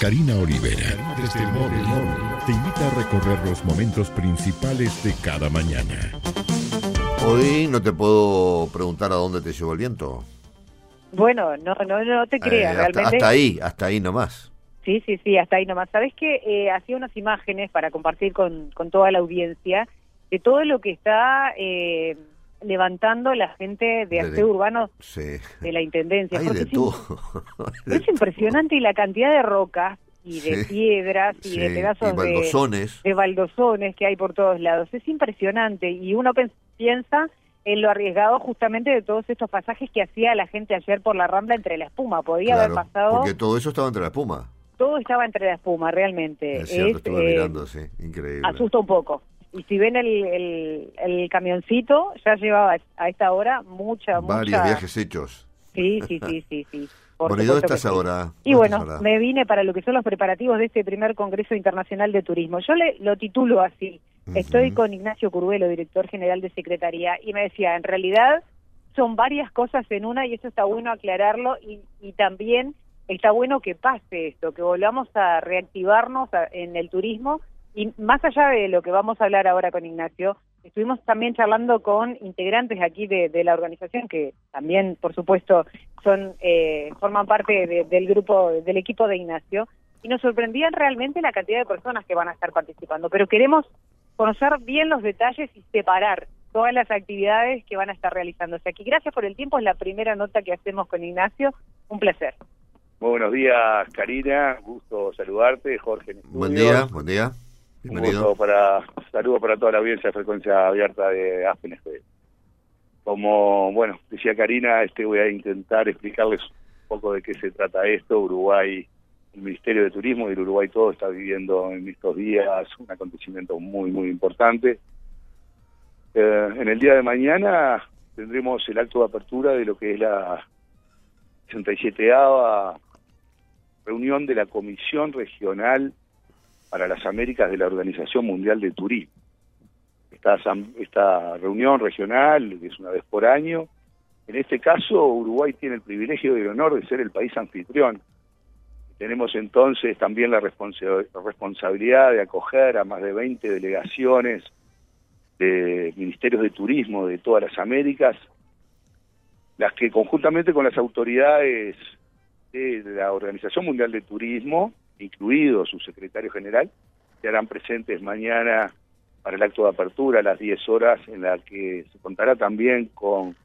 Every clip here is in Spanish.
Karina Olivera, desde el móvil, te invita a recorrer los momentos principales de cada mañana. Hoy no te puedo preguntar a dónde te llevó el viento. Bueno, no, no, no te creas, Eh, hasta, realmente. hasta ahí, hasta ahí nomás. Sí, sí, sí, hasta ahí nomás. Sabes que eh, hacía unas imágenes para compartir con, con toda la audiencia de todo lo que está eh, levantando la gente de aseo urbano Sí. de la intendencia. Hay de es, todo. es impresionante y la cantidad de rocas y de Sí. piedras y Sí, de pedazos y baldosones. de, de baldosones que hay por todos lados. Es impresionante y uno piensa en lo arriesgado justamente de todos estos pasajes que hacía la gente ayer por la Rambla entre la espuma. Podía Claro, haber pasado, Porque todo eso estaba entre la espuma. todo estaba entre la espuma, realmente. Es cierto, Es, estuve eh, mirando, sí. Increíble. asusta un poco. Y si ven el, el, el camioncito, ya llevaba a esta hora mucha, Varios mucha... viajes hechos. Sí, sí, sí, sí, sí. Por Bueno, ¿y dónde estás ahora? Y ¿Dónde bueno, ahora? me vine para lo que son los preparativos de este primer Congreso Internacional de Turismo. Yo le, lo titulo así. Estoy con Ignacio Curvelo, director general de Secretaría, y me decía, en realidad son varias cosas en una y eso está bueno aclararlo y, y también está bueno que pase esto, que volvamos a reactivarnos a- en el turismo y más allá de lo que vamos a hablar ahora con Ignacio, estuvimos también charlando con integrantes aquí de, de la organización que también, por supuesto, son eh, forman parte de- del grupo, del equipo de Ignacio y nos sorprendían realmente la cantidad de personas que van a estar participando, pero queremos conocer bien los detalles y separar todas las actividades que van a estar realizándose aquí. Gracias por el tiempo, es la primera nota que hacemos con Ignacio, un placer. Muy buenos días, Karina. Gusto saludarte, Jorge. en Buen día, buen día. Un Bienvenido. gusto para, saludo para toda la audiencia de frecuencia abierta de Aspen. Como, bueno, decía Karina, este voy a intentar explicarles un poco de qué se trata esto. Uruguay, el Ministerio de Turismo y el Uruguay todo está viviendo en estos días un acontecimiento muy, muy importante. Eh, en el día de mañana tendremos el acto de apertura de lo que es la 67 reunión de la Comisión Regional para las Américas de la Organización Mundial de Turismo. Esta, esta reunión regional es una vez por año. En este caso, Uruguay tiene el privilegio y el honor de ser el país anfitrión. Tenemos entonces también la responsabilidad de acoger a más de 20 delegaciones de ministerios de turismo de todas las Américas, las que conjuntamente con las autoridades de la Organización Mundial de Turismo, incluido su secretario general, se harán presentes mañana para el acto de apertura a las 10 horas, en la que se contará también con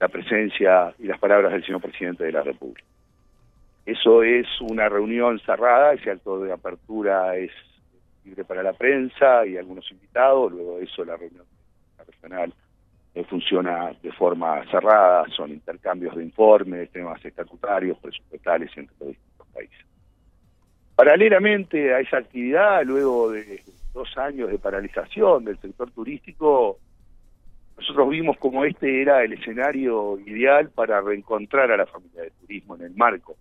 la presencia y las palabras del señor presidente de la República. Eso es una reunión cerrada, ese acto de apertura es libre para la prensa y algunos invitados, luego de eso la reunión regional eh, funciona de forma cerrada, son intercambios de informes, temas estatutarios, presupuestales entre los distintos países. Paralelamente a esa actividad, luego de dos años de paralización del sector turístico, nosotros vimos como este era el escenario ideal para reencontrar a la familia de turismo en el marco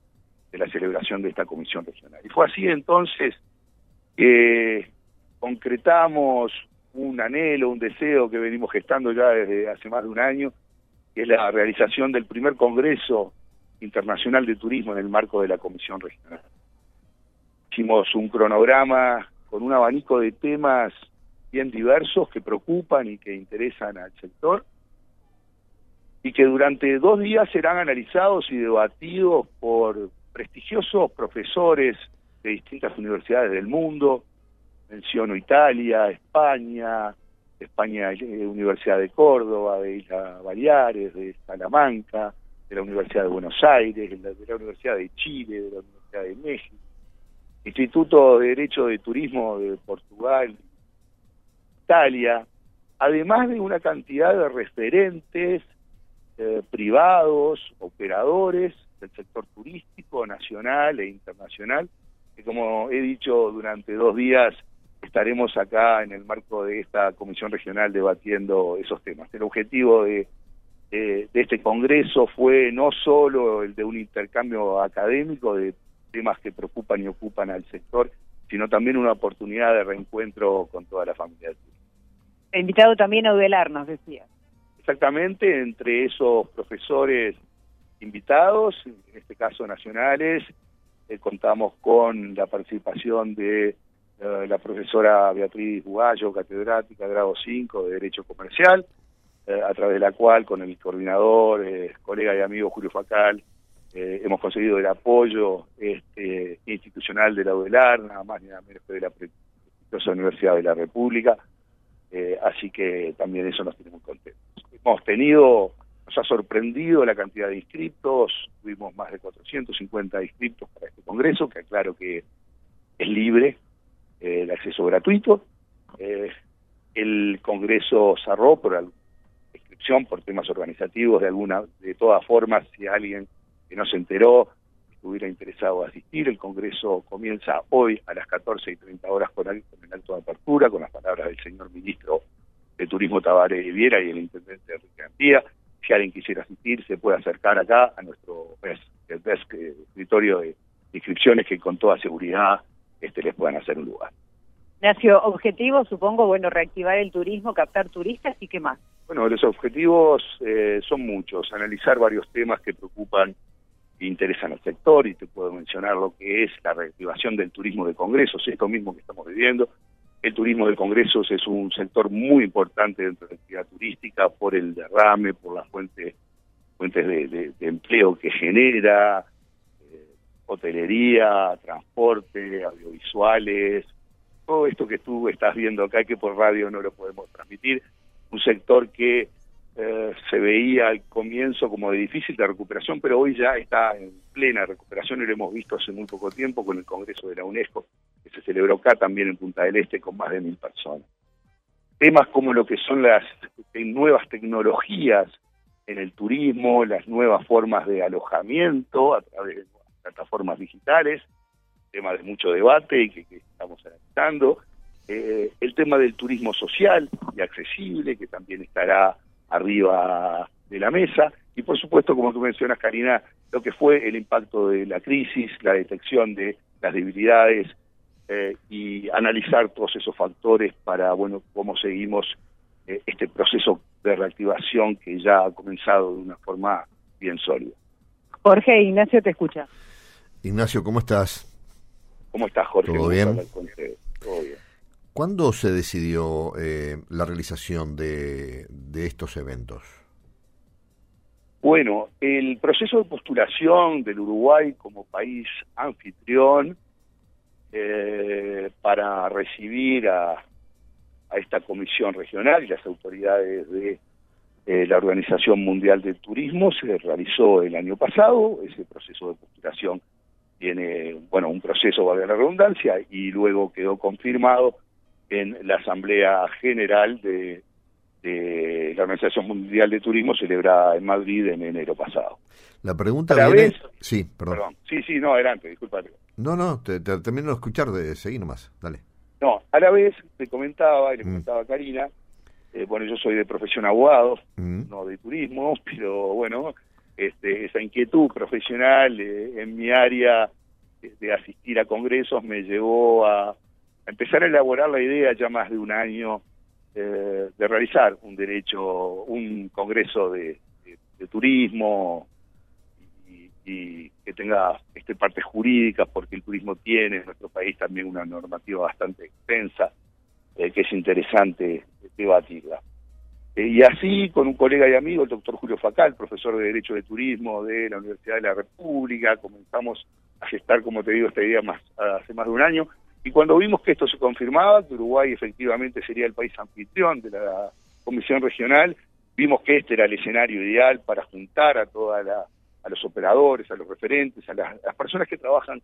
de la celebración de esta comisión regional. Y fue así entonces que concretamos un anhelo, un deseo que venimos gestando ya desde hace más de un año, que es la realización del primer Congreso Internacional de Turismo en el marco de la Comisión Regional. Hicimos un cronograma con un abanico de temas bien diversos que preocupan y que interesan al sector y que durante dos días serán analizados y debatidos por prestigiosos profesores de distintas universidades del mundo, menciono Italia, España, España, eh, Universidad de Córdoba, de Isla Baleares, de Salamanca, de la Universidad de Buenos Aires, de la, de la Universidad de Chile, de la Universidad de México, Instituto de Derecho de Turismo de Portugal, Italia, además de una cantidad de referentes eh, privados, operadores del sector turístico nacional e internacional, que como he dicho durante dos días estaremos acá en el marco de esta comisión regional debatiendo esos temas. El objetivo de, de, de este congreso fue no solo el de un intercambio académico de temas que preocupan y ocupan al sector, sino también una oportunidad de reencuentro con toda la familia del turismo. He invitado también a Udelar, nos decía. Exactamente, entre esos profesores invitados, en este caso nacionales, eh, contamos con la participación de eh, la profesora Beatriz Bugallo, catedrática grado 5 de Derecho Comercial, eh, a través de la cual con el coordinador, colega y amigo Julio Facal, hemos conseguido el apoyo este, institucional de la UDELAR, nada más ni nada menos que de la prestigiosa Universidad de la República, así que también eso nos tiene muy contentos. Hemos tenido nos ha sorprendido la cantidad de inscriptos, tuvimos más de 450 inscriptos para este congreso, que aclaro que es libre, eh, el acceso gratuito. Eh, el congreso cerró por inscripción, por temas organizativos, de alguna, de todas formas, si alguien que no se enteró estuviera interesado en asistir, el congreso comienza hoy a las 14 y 30 horas con el, acto de apertura, con las palabras del señor ministro de Turismo Tabaré Viera y el intendente Enrique Antía si alguien quisiera asistir, se puede acercar acá a nuestro desk, eh, escritorio de inscripciones que con toda seguridad este, les puedan hacer un lugar. Ignacio, objetivo supongo, bueno, reactivar el turismo, captar turistas y qué más. Bueno, los objetivos eh, son muchos, analizar varios temas que preocupan interesan al sector y te puedo mencionar lo que es la reactivación del turismo de congresos, esto mismo que estamos viviendo, el turismo de congresos es un sector muy importante dentro de la actividad turística por el derrame, por las fuentes, fuentes de, empleo que genera, eh, hotelería, transporte, audiovisuales, todo esto que tú estás viendo acá que por radio no lo podemos transmitir, un sector que eh, se veía al comienzo como de difícil de recuperación, pero hoy ya está en plena recuperación y lo hemos visto hace muy poco tiempo con el Congreso de la UNESCO, que se celebró acá también en Punta del Este con más de mil personas. Temas como lo que son las nuevas tecnologías en el turismo, las nuevas formas de alojamiento a través de plataformas digitales, tema de mucho debate y que, estamos analizando, eh, el tema del turismo social y accesible, que también estará arriba de la mesa. Y por supuesto, como tú mencionas, Karina, lo que fue el impacto de la crisis, la detección de las debilidades eh, y analizar todos esos factores para, bueno, cómo seguimos eh, este proceso de reactivación que ya ha comenzado de una forma bien sólida. Jorge, Ignacio te escucha. Ignacio, ¿cómo estás? ¿Cómo estás, Jorge? ¿Todo bien? Todo bien. ¿Cuándo se decidió eh, la realización de, estos eventos? Bueno, el proceso de postulación del Uruguay como país anfitrión eh, para recibir a, esta comisión regional y las autoridades de eh, la Organización Mundial del Turismo se realizó el año pasado. Ese proceso de postulación tiene, bueno, un proceso, valga la redundancia, y luego quedó confirmado en la Asamblea General de, la Organización Mundial de Turismo celebrada en Madrid en enero pasado. La pregunta viene... sí, perdón. Sí, sí, no, adelante, disculpate. No, no, te, termino de escuchar, de seguir nomás, dale. No, a la vez te comentaba, y le mm. comentaba a Karina, eh, bueno, yo soy de profesión abogado, mm. no de turismo, pero bueno, este, esa inquietud profesional eh, en mi área de asistir a congresos me llevó a empezar a elaborar la idea ya más de un año eh, de realizar un derecho, un congreso de, turismo y, que tenga este partes jurídicas, porque el turismo tiene en nuestro país también una normativa bastante extensa, eh, que es interesante debatirla. Eh, y así, con un colega y amigo, el doctor Julio Facal, profesor de Derecho de Turismo de la Universidad de la República, comenzamos a gestar, como te digo, esta idea más, hace más de un año, y cuando vimos que esto se confirmaba, que Uruguay efectivamente sería el país anfitrión de la Comisión Regional, vimos que este era el escenario ideal para juntar a toda a los operadores, a los referentes, a las, personas que trabajan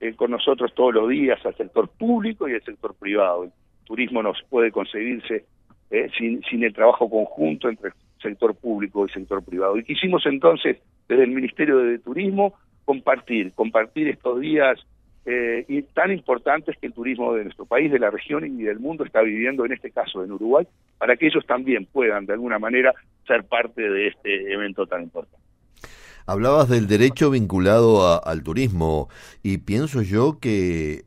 eh, con nosotros todos los días, al sector público y al sector privado. El turismo no puede conseguirse eh, sin, sin el trabajo conjunto entre el sector público y el sector privado. Y quisimos entonces, desde el Ministerio de Turismo, compartir, compartir estos días eh, y tan importante es que el turismo de nuestro país, de la región y del mundo está viviendo en este caso en Uruguay, para que ellos también puedan de alguna manera ser parte de este evento tan importante. Hablabas del derecho vinculado al turismo y pienso yo que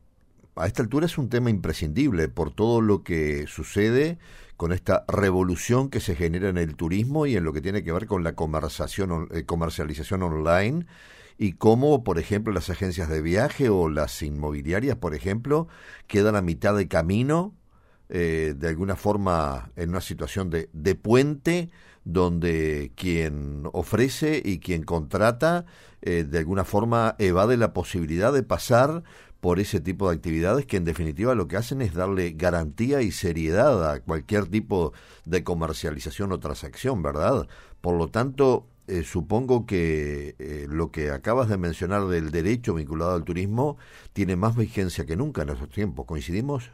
a esta altura es un tema imprescindible por todo lo que sucede con esta revolución que se genera en el turismo y en lo que tiene que ver con la eh, comercialización online y cómo, por ejemplo, las agencias de viaje o las inmobiliarias, por ejemplo, quedan a mitad de camino, eh, de alguna forma en una situación de, de puente, donde quien ofrece y quien contrata eh, de alguna forma evade la posibilidad de pasar por ese tipo de actividades que en definitiva lo que hacen es darle garantía y seriedad a cualquier tipo de comercialización o transacción, ¿verdad? Por lo tanto, eh, supongo que eh, lo que acabas de mencionar del derecho vinculado al turismo tiene más vigencia que nunca en esos tiempos. ¿Coincidimos?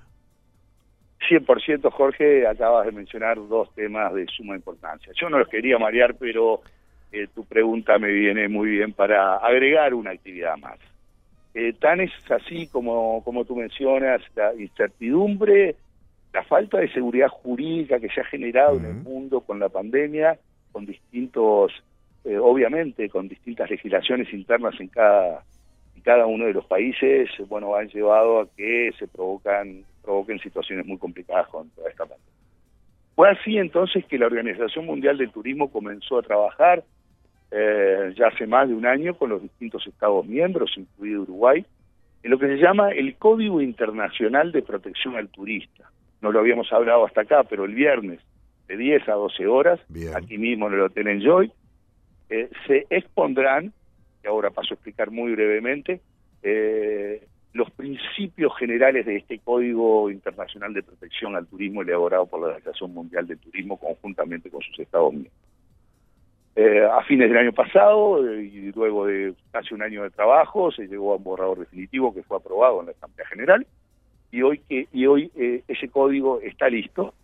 100% Jorge, acabas de mencionar dos temas de suma importancia. Yo no los quería marear, pero eh, tu pregunta me viene muy bien para agregar una actividad más. Eh, tan es así como, como tú mencionas, la incertidumbre, la falta de seguridad jurídica que se ha generado en el mundo con la pandemia, con distintos, eh, obviamente, con distintas legislaciones internas en cada, en cada uno de los países, bueno, han llevado a que se provocan, provoquen situaciones muy complicadas con toda esta pandemia. Fue así entonces que la Organización Mundial del Turismo comenzó a trabajar eh, ya hace más de un año con los distintos Estados miembros, incluido Uruguay, en lo que se llama el Código Internacional de Protección al Turista. No lo habíamos hablado hasta acá, pero el viernes de 10 a 12 horas, aquí mismo en el Hotel Enjoy, eh, se expondrán, y ahora paso a explicar muy brevemente, eh, los principios generales de este Código Internacional de Protección al Turismo elaborado por la Organización Mundial del Turismo conjuntamente con sus Estados miembros. Eh, a fines del año pasado eh, y luego de casi un año de trabajo se llegó a un borrador definitivo que fue aprobado en la Asamblea General y hoy que y hoy eh, ese código está listo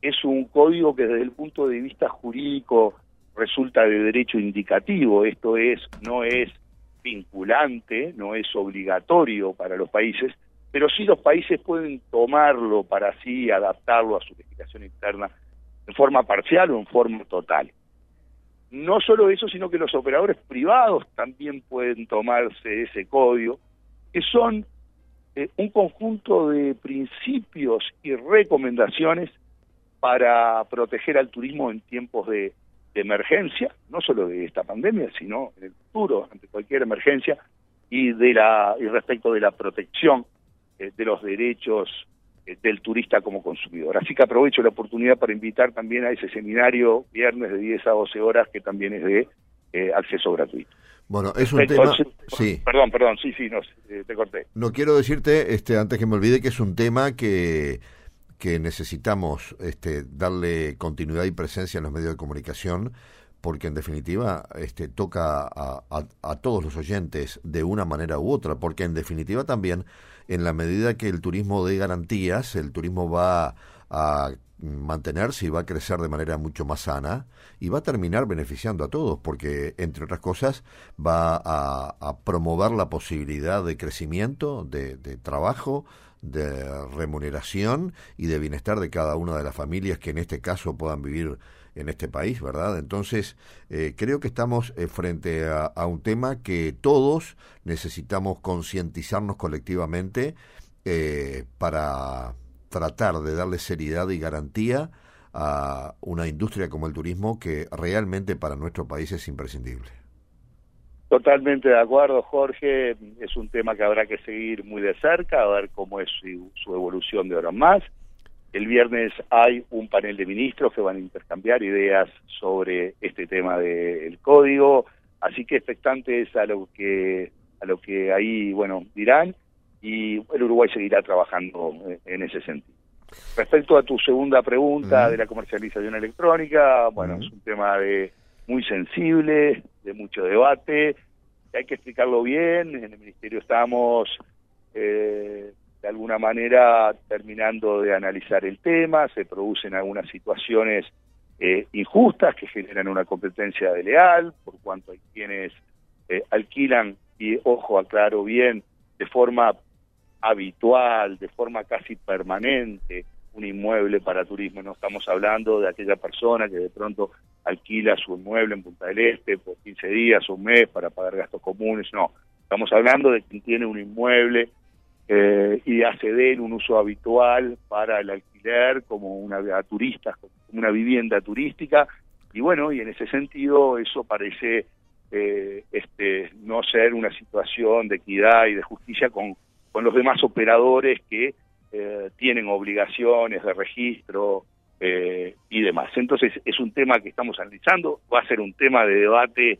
es un código que desde el punto de vista jurídico resulta de derecho indicativo esto es no es vinculante no es obligatorio para los países pero sí los países pueden tomarlo para así adaptarlo a su legislación interna en forma parcial o en forma total. No solo eso, sino que los operadores privados también pueden tomarse ese código, que son eh, un conjunto de principios y recomendaciones para proteger al turismo en tiempos de, emergencia, no solo de esta pandemia, sino en el futuro, ante cualquier emergencia, y de la y respecto de la protección eh, de los derechos eh, del turista como consumidor. Así que aprovecho la oportunidad para invitar también a ese seminario viernes de 10 a 12 horas que también es de eh, acceso gratuito. Bueno, es un tema... Sí. Perdón, perdón, sí, sí, no, te corté. No quiero decirte, este, antes que me olvide, que es un tema que que necesitamos este, darle continuidad y presencia en los medios de comunicación porque en definitiva este, toca a, a, todos los oyentes de una manera u otra, porque en definitiva también en la medida que el turismo dé garantías, el turismo va a mantenerse y va a crecer de manera mucho más sana y va a terminar beneficiando a todos porque entre otras cosas va a, promover la posibilidad de crecimiento, de, trabajo, de remuneración y de bienestar de cada una de las familias que en este caso puedan vivir en este país, ¿verdad? Entonces, eh, creo que estamos eh, frente a, un tema que todos necesitamos concientizarnos colectivamente eh, para tratar de darle seriedad y garantía a una industria como el turismo que realmente para nuestro país es imprescindible. Totalmente de acuerdo, Jorge. Es un tema que habrá que seguir muy de cerca, a ver cómo es su, evolución de ahora más. El viernes hay un panel de ministros que van a intercambiar ideas sobre este tema del código, así que expectantes a lo que a lo que ahí bueno dirán y el Uruguay seguirá trabajando en ese sentido. Respecto a tu segunda pregunta de la comercialización electrónica, bueno, es un tema de muy sensible, de mucho debate, hay que explicarlo bien, en el Ministerio estamos eh, de alguna manera terminando de analizar el tema, se producen algunas situaciones eh, injustas que generan una competencia desleal, por cuanto hay quienes eh, alquilan, y ojo, aclaro bien, de forma habitual, de forma casi permanente, un inmueble para turismo. No estamos hablando de aquella persona que de pronto alquila su inmueble en Punta del Este por 15 días o un mes para pagar gastos comunes, no. Estamos hablando de quien tiene un inmueble eh, y hace de él un uso habitual para el alquiler como una turista, como una vivienda turística. Y bueno, y en ese sentido eso parece eh, este, no ser una situación de equidad y de justicia con, con los demás operadores que eh, tienen obligaciones de registro eh, y demás. Entonces es un tema que estamos analizando, va a ser un tema de debate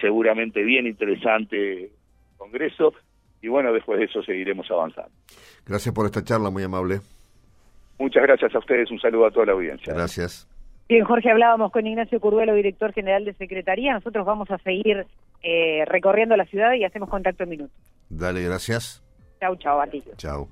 seguramente bien interesante en el Congreso y bueno, después de eso seguiremos avanzando. Gracias por esta charla, muy amable. Muchas gracias a ustedes, un saludo a toda la audiencia. Gracias. Bien, Jorge, hablábamos con Ignacio Curvelo, director general de Secretaría. Nosotros vamos a seguir eh, recorriendo la ciudad y hacemos contacto en minutos. Dale, gracias. Chau, chau, a ti. Chao.